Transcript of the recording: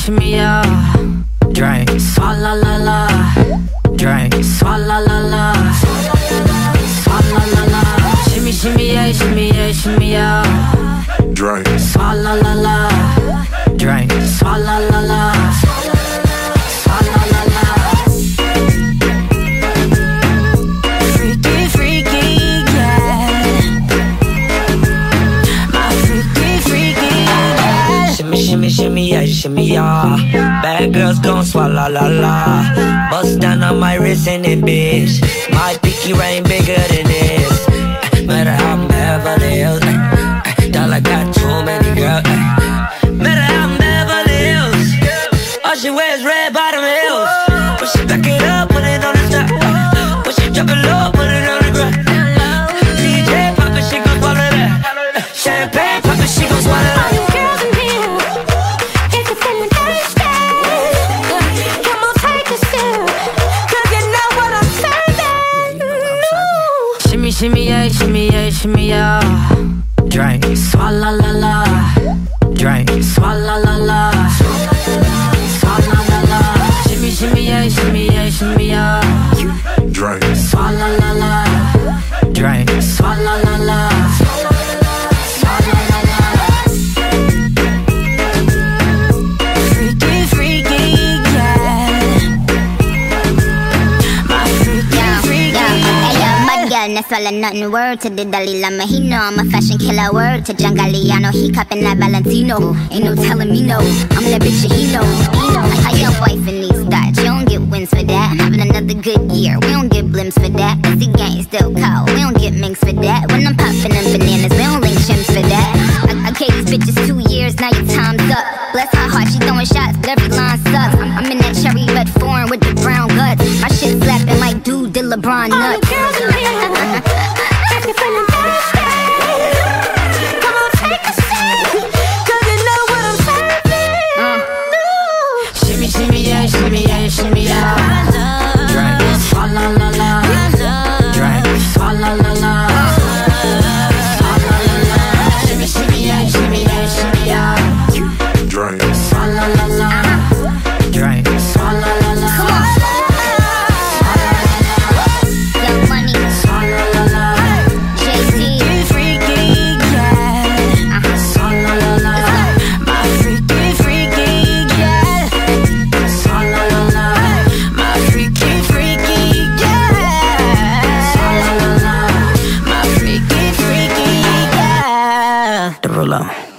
shimmy, yeah. Drink, swalla la la. Drink, swalla la la. Shimmy, shimmy, yeah. Bad girls gon' swallow la la. Bust down on my wrist and it, bitch. My pinky ring bigger than this. Eh, Matter how I'm Beverly Hills. eh, eh, Dollar got too many girls. Matter how I'm Beverly Hills. All she wears red Shimmy, yeah, shimmy, yeah, shimmy, yeah. Drink, swalla la la. Drink, swalla la la. No swallow nothing. Word to the Dalai Lama, he know I'm a fashion killer. Word to John he cupping that Valentino. Ain't no telling me no, I'm that bitch that he know. He know. How your wife in these thoughts, you don't get wins for that. Having another good year, we don't get blimps for that. Cause the gang still cold, we don't get minks for that. When I'm popping them bananas, Dude the LeBron nut? বললাম